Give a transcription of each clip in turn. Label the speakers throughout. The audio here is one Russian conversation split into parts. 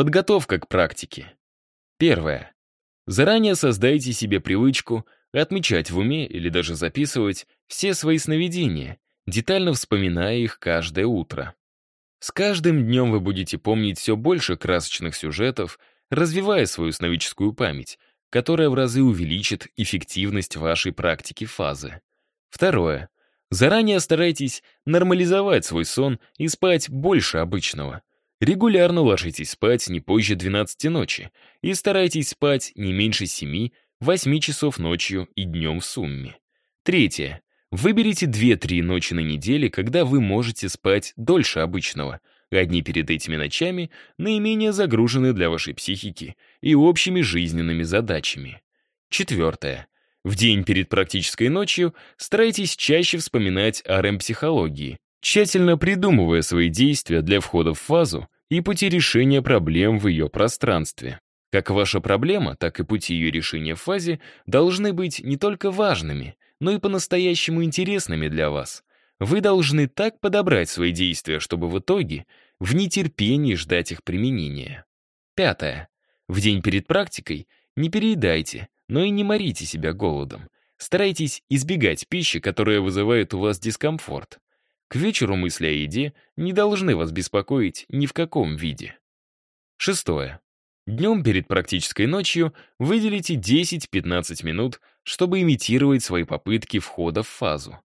Speaker 1: Подготовка к практике. Первое. Заранее создайте себе привычку отмечать в уме или даже записывать все свои сновидения, детально вспоминая их каждое утро. С каждым днем вы будете помнить все больше красочных сюжетов, развивая свою сновидческую память, которая в разы увеличит эффективность вашей практики фазы. Второе. Заранее старайтесь нормализовать свой сон и спать больше обычного. Регулярно ложитесь спать не позже 12 ночи и старайтесь спать не меньше 7-8 часов ночью и днем в сумме. Третье. Выберите 2-3 ночи на неделе, когда вы можете спать дольше обычного. Одни перед этими ночами наименее загружены для вашей психики и общими жизненными задачами. Четвертое. В день перед практической ночью старайтесь чаще вспоминать о РЭМ-психологии, тщательно придумывая свои действия для входа в фазу и пути решения проблем в ее пространстве. Как ваша проблема, так и пути ее решения в фазе должны быть не только важными — но и по-настоящему интересными для вас. Вы должны так подобрать свои действия, чтобы в итоге в нетерпении ждать их применения. Пятое. В день перед практикой не переедайте, но и не морите себя голодом. Старайтесь избегать пищи, которая вызывает у вас дискомфорт. К вечеру мысли о еде не должны вас беспокоить ни в каком виде. Шестое. Днем перед практической ночью выделите 10-15 минут, чтобы имитировать свои попытки входа в фазу.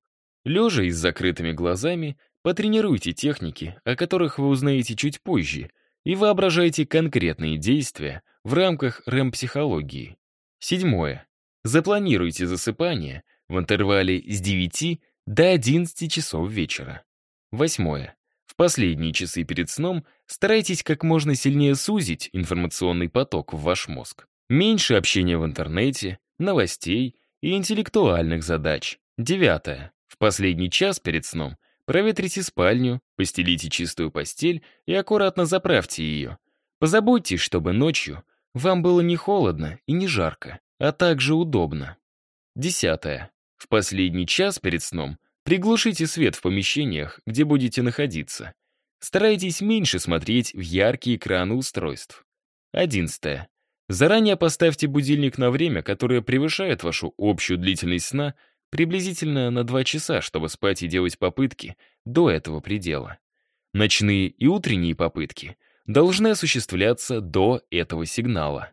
Speaker 1: Лежа и с закрытыми глазами, потренируйте техники, о которых вы узнаете чуть позже, и воображайте конкретные действия в рамках рэм-психологии. Седьмое. Запланируйте засыпание в интервале с 9 до 11 часов вечера. Восьмое. В последние часы перед сном старайтесь как можно сильнее сузить информационный поток в ваш мозг. Меньше общения в интернете, новостей и интеллектуальных задач. Девятое. В последний час перед сном проветрите спальню, постелите чистую постель и аккуратно заправьте ее. Позаботьтесь, чтобы ночью вам было не холодно и не жарко, а также удобно. Десятое. В последний час перед сном Приглушите свет в помещениях, где будете находиться. Старайтесь меньше смотреть в яркие экраны устройств. 11. Заранее поставьте будильник на время, которое превышает вашу общую длительность сна приблизительно на 2 часа, чтобы спать и делать попытки до этого предела. Ночные и утренние попытки должны осуществляться до этого сигнала.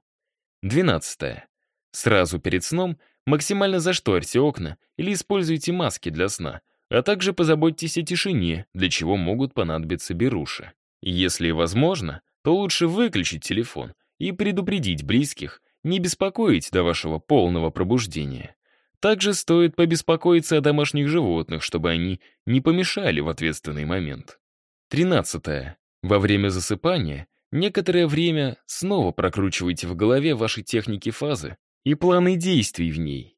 Speaker 1: 12. Сразу перед сном максимально зашторьте окна или используйте маски для сна, а также позаботьтесь о тишине, для чего могут понадобиться беруши. Если возможно, то лучше выключить телефон и предупредить близких не беспокоить до вашего полного пробуждения. Также стоит побеспокоиться о домашних животных, чтобы они не помешали в ответственный момент. 13. Во время засыпания некоторое время снова прокручивайте в голове ваши техники фазы и планы действий в ней.